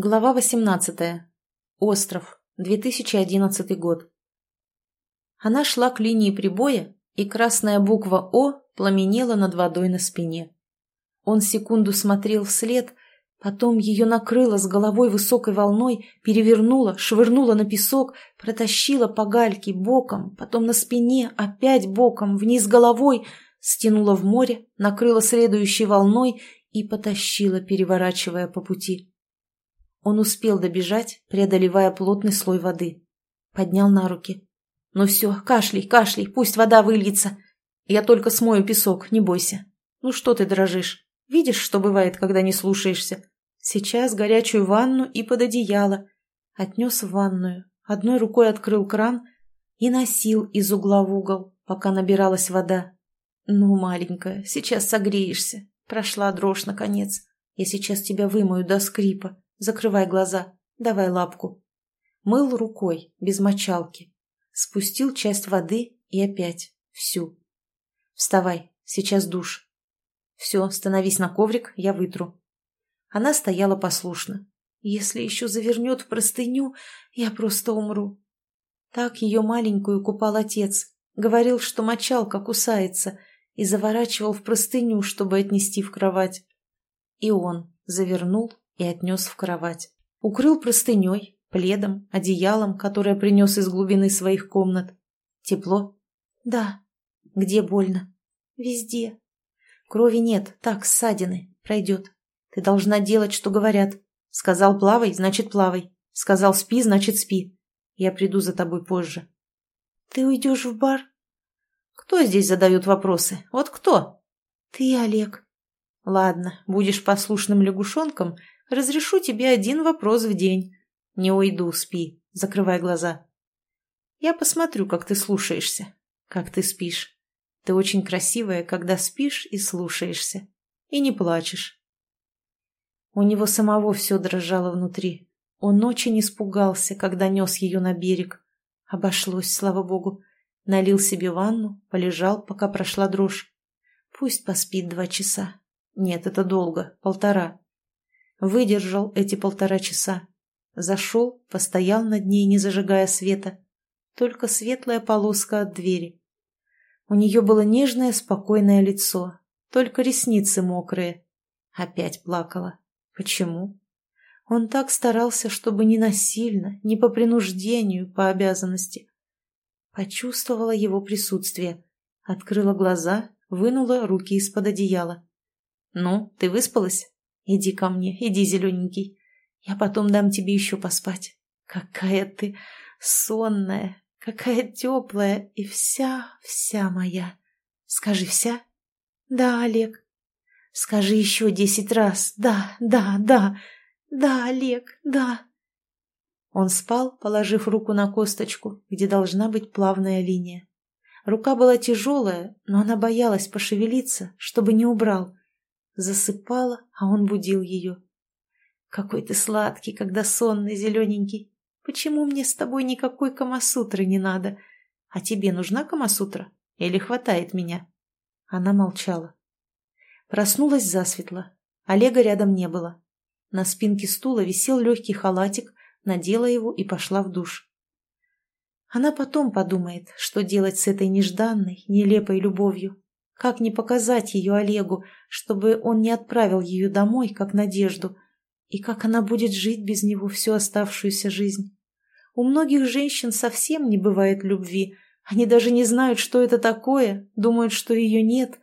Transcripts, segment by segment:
Глава 18. Остров. 2011 год. Она шла к линии прибоя, и красная буква «О» пламенела над водой на спине. Он секунду смотрел вслед, потом ее накрыло с головой высокой волной, перевернуло, швырнуло на песок, протащило по гальке боком, потом на спине, опять боком, вниз головой, стянуло в море, накрыло следующей волной и потащило, переворачивая по пути. Он успел добежать, преодолевая плотный слой воды. Поднял на руки. «Ну все, кашляй, кашляй, пусть вода выльется. Я только смою песок, не бойся. Ну что ты дрожишь? Видишь, что бывает, когда не слушаешься? Сейчас горячую ванну и под одеяло». Отнес в ванную, одной рукой открыл кран и носил из угла в угол, пока набиралась вода. «Ну, маленькая, сейчас согреешься. Прошла дрожь, наконец. Я сейчас тебя вымою до скрипа. Закрывай глаза. Давай лапку. Мыл рукой, без мочалки. Спустил часть воды и опять. Всю. Вставай, сейчас душ. Все, становись на коврик, я вытру. Она стояла послушно. Если еще завернет в простыню, я просто умру. Так ее маленькую купал отец. Говорил, что мочалка кусается, и заворачивал в простыню, чтобы отнести в кровать. И он завернул и отнес в кровать. Укрыл простыней, пледом, одеялом, которое принес из глубины своих комнат. Тепло? Да. Где больно? Везде. Крови нет, так, ссадины. Пройдет. Ты должна делать, что говорят. Сказал плавай, значит плавай. Сказал спи, значит спи. Я приду за тобой позже. Ты уйдешь в бар? Кто здесь задает вопросы? Вот кто? Ты, Олег. Ладно, будешь послушным лягушонком, Разрешу тебе один вопрос в день. Не уйду, спи. Закрывай глаза. Я посмотрю, как ты слушаешься, как ты спишь. Ты очень красивая, когда спишь и слушаешься. И не плачешь. У него самого все дрожало внутри. Он очень испугался, когда нес ее на берег. Обошлось, слава богу. Налил себе ванну, полежал, пока прошла дрожь. Пусть поспит два часа. Нет, это долго, полтора. Выдержал эти полтора часа. Зашел, постоял над ней, не зажигая света. Только светлая полоска от двери. У нее было нежное, спокойное лицо, только ресницы мокрые. Опять плакала. Почему? Он так старался, чтобы не насильно, не по принуждению, по обязанности. Почувствовала его присутствие. Открыла глаза, вынула руки из-под одеяла. «Ну, ты выспалась?» Иди ко мне, иди, зелененький. Я потом дам тебе еще поспать. Какая ты сонная, какая теплая и вся-вся моя. Скажи вся? Да, Олег. Скажи еще десять раз. Да, да, да. Да, Олег, да. Он спал, положив руку на косточку, где должна быть плавная линия. Рука была тяжелая, но она боялась пошевелиться, чтобы не убрал. Засыпала, а он будил ее. «Какой ты сладкий, когда сонный, зелененький! Почему мне с тобой никакой камасутры не надо? А тебе нужна камасутра? Или хватает меня?» Она молчала. Проснулась засветло. Олега рядом не было. На спинке стула висел легкий халатик, надела его и пошла в душ. Она потом подумает, что делать с этой нежданной, нелепой любовью. Как не показать ее Олегу, чтобы он не отправил ее домой, как Надежду? И как она будет жить без него всю оставшуюся жизнь? У многих женщин совсем не бывает любви. Они даже не знают, что это такое, думают, что ее нет.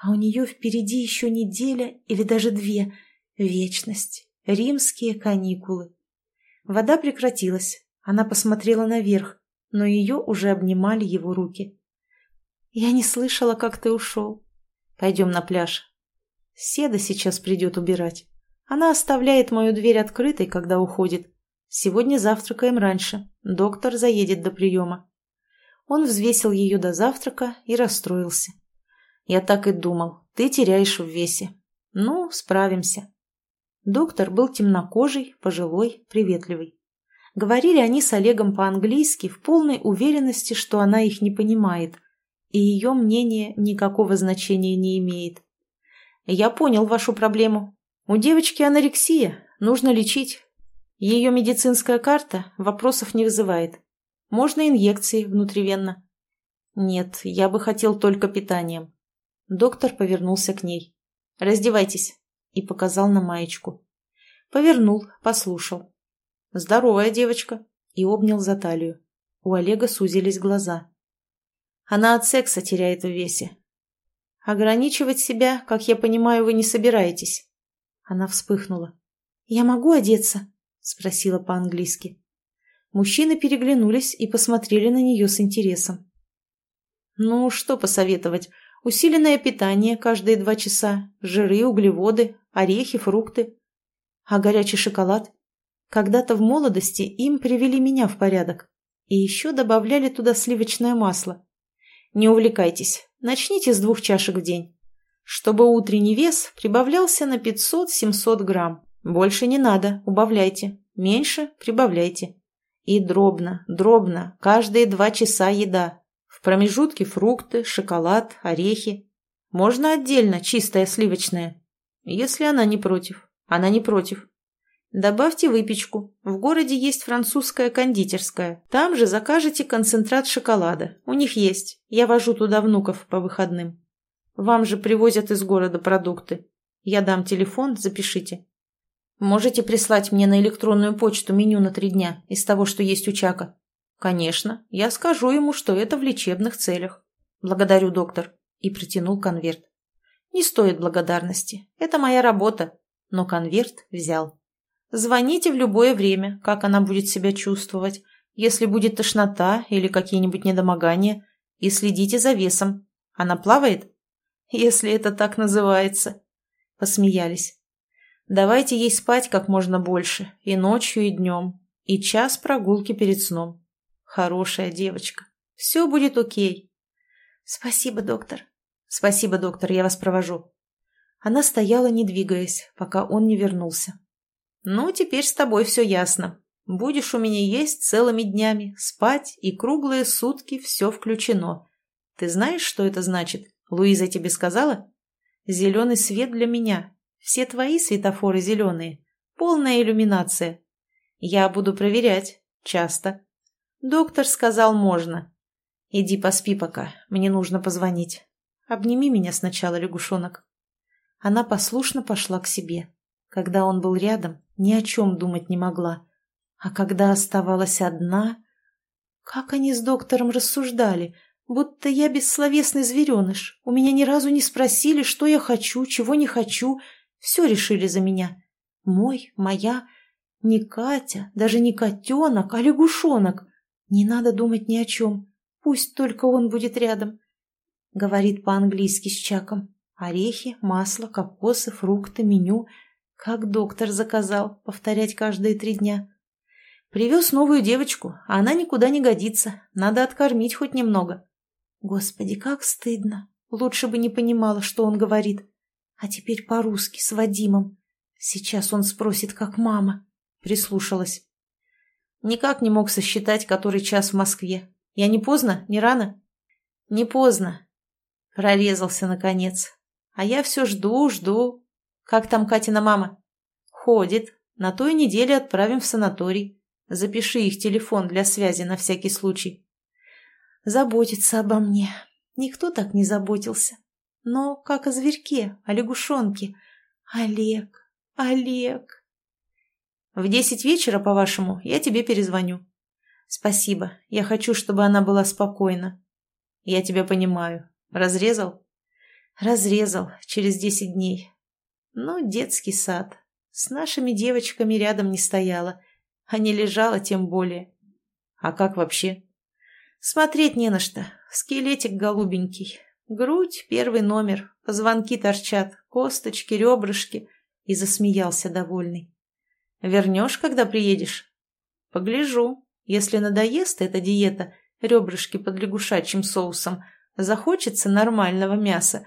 А у нее впереди еще неделя или даже две. Вечность. Римские каникулы. Вода прекратилась. Она посмотрела наверх, но ее уже обнимали его руки. «Я не слышала, как ты ушел. Пойдем на пляж. Седа сейчас придет убирать. Она оставляет мою дверь открытой, когда уходит. Сегодня завтракаем раньше. Доктор заедет до приема». Он взвесил ее до завтрака и расстроился. «Я так и думал. Ты теряешь в весе. Ну, справимся». Доктор был темнокожий, пожилой, приветливый. Говорили они с Олегом по-английски в полной уверенности, что она их не понимает – и ее мнение никакого значения не имеет. Я понял вашу проблему. У девочки анорексия, нужно лечить. Ее медицинская карта вопросов не вызывает. Можно инъекции внутривенно. Нет, я бы хотел только питанием. Доктор повернулся к ней. «Раздевайтесь», и показал на маечку. Повернул, послушал. «Здоровая девочка», и обнял за талию. У Олега сузились глаза. Она от секса теряет в весе. Ограничивать себя, как я понимаю, вы не собираетесь. Она вспыхнула. «Я могу одеться?» – спросила по-английски. Мужчины переглянулись и посмотрели на нее с интересом. «Ну, что посоветовать? Усиленное питание каждые два часа, жиры, углеводы, орехи, фрукты. А горячий шоколад? Когда-то в молодости им привели меня в порядок. И еще добавляли туда сливочное масло. Не увлекайтесь, начните с двух чашек в день. Чтобы утренний вес прибавлялся на 500-700 грамм. Больше не надо, убавляйте. Меньше прибавляйте. И дробно, дробно, каждые два часа еда. В промежутке фрукты, шоколад, орехи. Можно отдельно чистое сливочное. Если она не против. Она не против. Добавьте выпечку. В городе есть французская кондитерская. Там же закажете концентрат шоколада. У них есть. Я вожу туда внуков по выходным. Вам же привозят из города продукты. Я дам телефон, запишите. Можете прислать мне на электронную почту меню на три дня из того, что есть у Чака. «Конечно, я скажу ему, что это в лечебных целях. Благодарю, доктор». И протянул конверт. «Не стоит благодарности. Это моя работа». Но конверт взял. «Звоните в любое время, как она будет себя чувствовать, если будет тошнота или какие-нибудь недомогания, и следите за весом. Она плавает?» «Если это так называется». Посмеялись. «Давайте ей спать как можно больше, и ночью, и днем, и час прогулки перед сном. Хорошая девочка. Все будет окей. Спасибо, доктор. Спасибо, доктор, я вас провожу. Она стояла, не двигаясь, пока он не вернулся. Ну, теперь с тобой все ясно. Будешь у меня есть целыми днями, спать и круглые сутки все включено. Ты знаешь, что это значит? Луиза тебе сказала? Зеленый свет для меня. Все твои светофоры зеленые. Полная иллюминация. Я буду проверять. Часто. Доктор сказал, можно. Иди поспи пока, мне нужно позвонить. Обними меня сначала, лягушонок. Она послушно пошла к себе. Когда он был рядом, ни о чем думать не могла. А когда оставалась одна... Как они с доктором рассуждали, будто я бессловесный звереныш. У меня ни разу не спросили, что я хочу, чего не хочу. Все решили за меня. Мой, моя, не Катя, даже не котенок, а лягушонок. «Не надо думать ни о чем. Пусть только он будет рядом», — говорит по-английски с Чаком. Орехи, масло, кокосы, фрукты, меню. Как доктор заказал, повторять каждые три дня. Привез новую девочку, а она никуда не годится. Надо откормить хоть немного. Господи, как стыдно. Лучше бы не понимала, что он говорит. А теперь по-русски, с Вадимом. Сейчас он спросит, как мама. Прислушалась. Никак не мог сосчитать, который час в Москве. Я не поздно? Не рано? Не поздно. Прорезался, наконец. А я все жду, жду. Как там Катина мама? Ходит. На той неделе отправим в санаторий. Запиши их телефон для связи на всякий случай. Заботится обо мне. Никто так не заботился. Но как о зверьке, о лягушонке. Олег, Олег. В десять вечера, по-вашему, я тебе перезвоню. Спасибо. Я хочу, чтобы она была спокойна. Я тебя понимаю. Разрезал? Разрезал. Через десять дней. Ну, детский сад. С нашими девочками рядом не стояла. А не лежала тем более. А как вообще? Смотреть не на что. Скелетик голубенький. Грудь — первый номер. Позвонки торчат. Косточки, ребрышки. И засмеялся довольный. Вернешь, когда приедешь? Погляжу. Если надоест эта диета, ребрышки под лягушачьим соусом, захочется нормального мяса.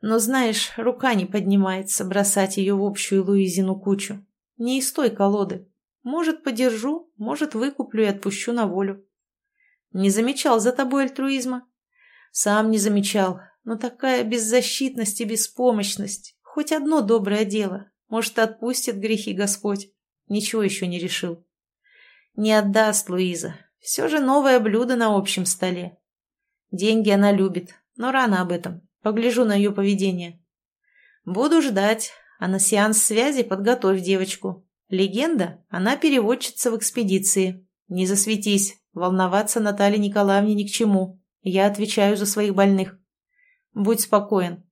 Но, знаешь, рука не поднимается бросать ее в общую Луизину кучу. Не из той колоды. Может, подержу, может, выкуплю и отпущу на волю. Не замечал за тобой альтруизма? Сам не замечал, но такая беззащитность и беспомощность. Хоть одно доброе дело. Может, отпустит грехи Господь. Ничего еще не решил. Не отдаст Луиза. Все же новое блюдо на общем столе. Деньги она любит, но рано об этом. Погляжу на ее поведение. Буду ждать, а на сеанс связи подготовь девочку. Легенда, она переводчица в экспедиции. Не засветись, волноваться Наталье Николаевне ни к чему. Я отвечаю за своих больных. Будь спокоен.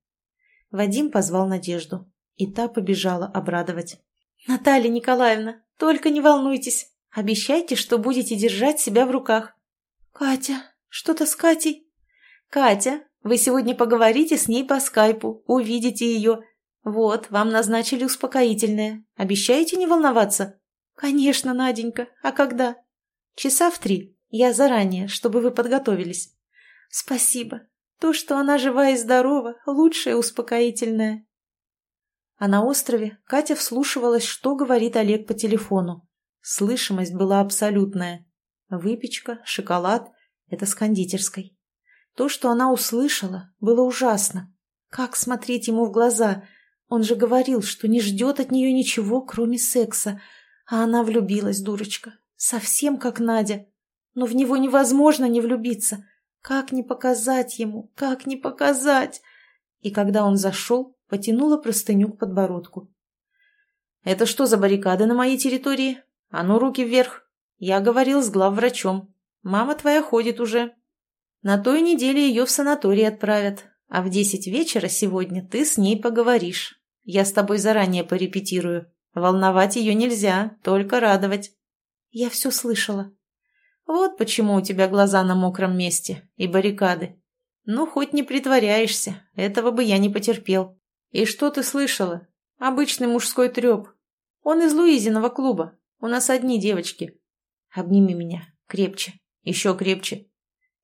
Вадим позвал Надежду, и та побежала обрадовать. «Наталья Николаевна, только не волнуйтесь. Обещайте, что будете держать себя в руках». «Катя, что-то с Катей?» «Катя, вы сегодня поговорите с ней по скайпу, увидите ее. Вот, вам назначили успокоительное. Обещаете не волноваться?» «Конечно, Наденька. А когда?» Часа в три. Я заранее, чтобы вы подготовились. Спасибо. То, что она жива и здорова, лучшее успокоительное. А на острове Катя вслушивалась, что говорит Олег по телефону. Слышимость была абсолютная. Выпечка, шоколад — это с кондитерской. То, что она услышала, было ужасно. Как смотреть ему в глаза? Он же говорил, что не ждет от нее ничего, кроме секса. А она влюбилась, дурочка. Совсем как Надя. Но в него невозможно не влюбиться. Как не показать ему? Как не показать? И когда он зашел, потянула простыню к подбородку. «Это что за баррикады на моей территории? А ну, руки вверх! Я говорил с главврачом. Мама твоя ходит уже. На той неделе ее в санаторий отправят, а в десять вечера сегодня ты с ней поговоришь. Я с тобой заранее порепетирую. Волновать ее нельзя, только радовать. Я все слышала. Вот почему у тебя глаза на мокром месте и баррикады. Ну, хоть не притворяешься, этого бы я не потерпел. И что ты слышала? Обычный мужской треп. Он из Луизиного клуба. У нас одни девочки. Обними меня. Крепче. Еще крепче.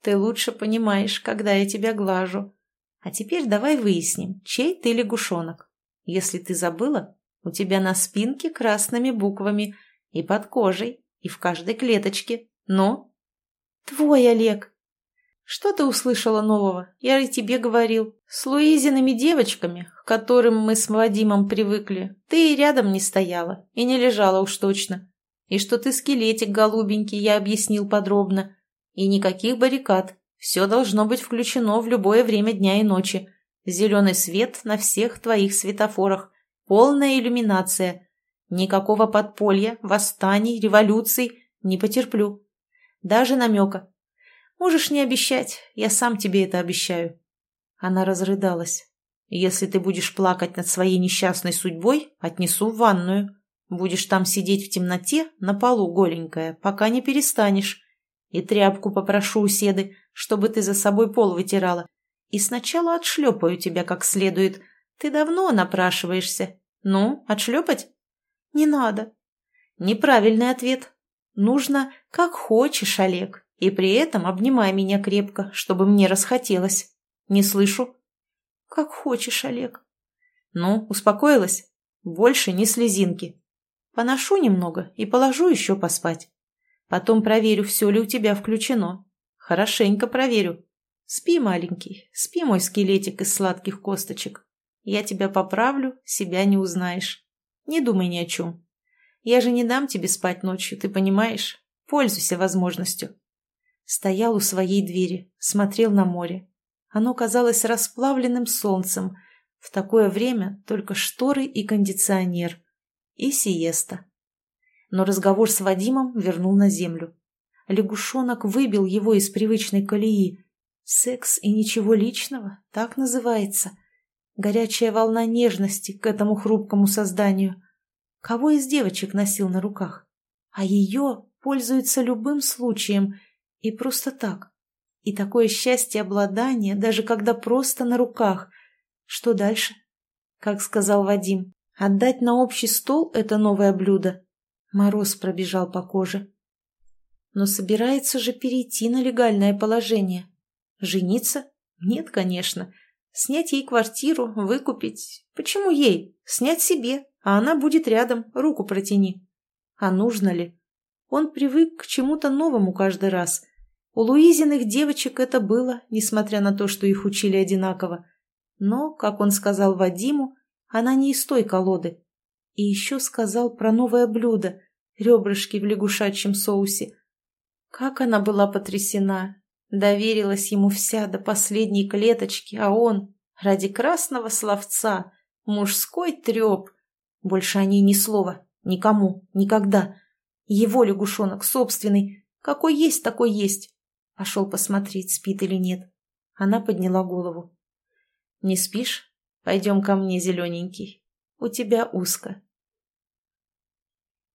Ты лучше понимаешь, когда я тебя глажу. А теперь давай выясним, чей ты лягушонок. Если ты забыла, у тебя на спинке красными буквами и под кожей и в каждой клеточке. Но... Твой Олег. Что ты услышала нового? Я и тебе говорил. С Луизиными девочками, к которым мы с Вадимом привыкли, ты и рядом не стояла, и не лежала уж точно. И что ты скелетик голубенький, я объяснил подробно. И никаких баррикад. Все должно быть включено в любое время дня и ночи. Зеленый свет на всех твоих светофорах. Полная иллюминация. Никакого подполья, восстаний, революций не потерплю. Даже намека. Можешь не обещать, я сам тебе это обещаю. Она разрыдалась. Если ты будешь плакать над своей несчастной судьбой, отнесу в ванную. Будешь там сидеть в темноте, на полу голенькая, пока не перестанешь. И тряпку попрошу у седы, чтобы ты за собой пол вытирала. И сначала отшлепаю тебя как следует. Ты давно напрашиваешься. Ну, отшлепать? «Не надо». «Неправильный ответ. Нужно как хочешь, Олег, и при этом обнимай меня крепко, чтобы мне расхотелось. Не слышу». «Как хочешь, Олег». «Ну, успокоилась? Больше ни слезинки. Поношу немного и положу еще поспать. Потом проверю, все ли у тебя включено. Хорошенько проверю. Спи, маленький, спи, мой скелетик из сладких косточек. Я тебя поправлю, себя не узнаешь». Не думай ни о чем. Я же не дам тебе спать ночью, ты понимаешь? Пользуйся возможностью. Стоял у своей двери, смотрел на море. Оно казалось расплавленным солнцем. В такое время только шторы и кондиционер. И сиеста. Но разговор с Вадимом вернул на землю. Лягушонок выбил его из привычной колеи. Секс и ничего личного, так называется. Горячая волна нежности к этому хрупкому созданию. Кого из девочек носил на руках? А ее пользуется любым случаем и просто так. И такое счастье обладания, даже когда просто на руках. Что дальше? Как сказал Вадим, отдать на общий стол это новое блюдо. Мороз пробежал по коже. Но собирается же перейти на легальное положение. Жениться? Нет, конечно. Снять ей квартиру, выкупить. Почему ей? Снять себе, а она будет рядом, руку протяни. А нужно ли? Он привык к чему-то новому каждый раз. У Луизиных девочек это было, несмотря на то, что их учили одинаково. Но, как он сказал Вадиму, она не из той колоды. И еще сказал про новое блюдо, ребрышки в лягушачьем соусе. Как она была потрясена! Доверилась ему вся до последней клеточки, а он, ради красного словца, мужской треп. Больше о ней ни слова, никому, никогда. Его лягушонок собственный, какой есть, такой есть. Пошел посмотреть, спит или нет. Она подняла голову. «Не спишь? Пойдем ко мне, зелененький. У тебя узко.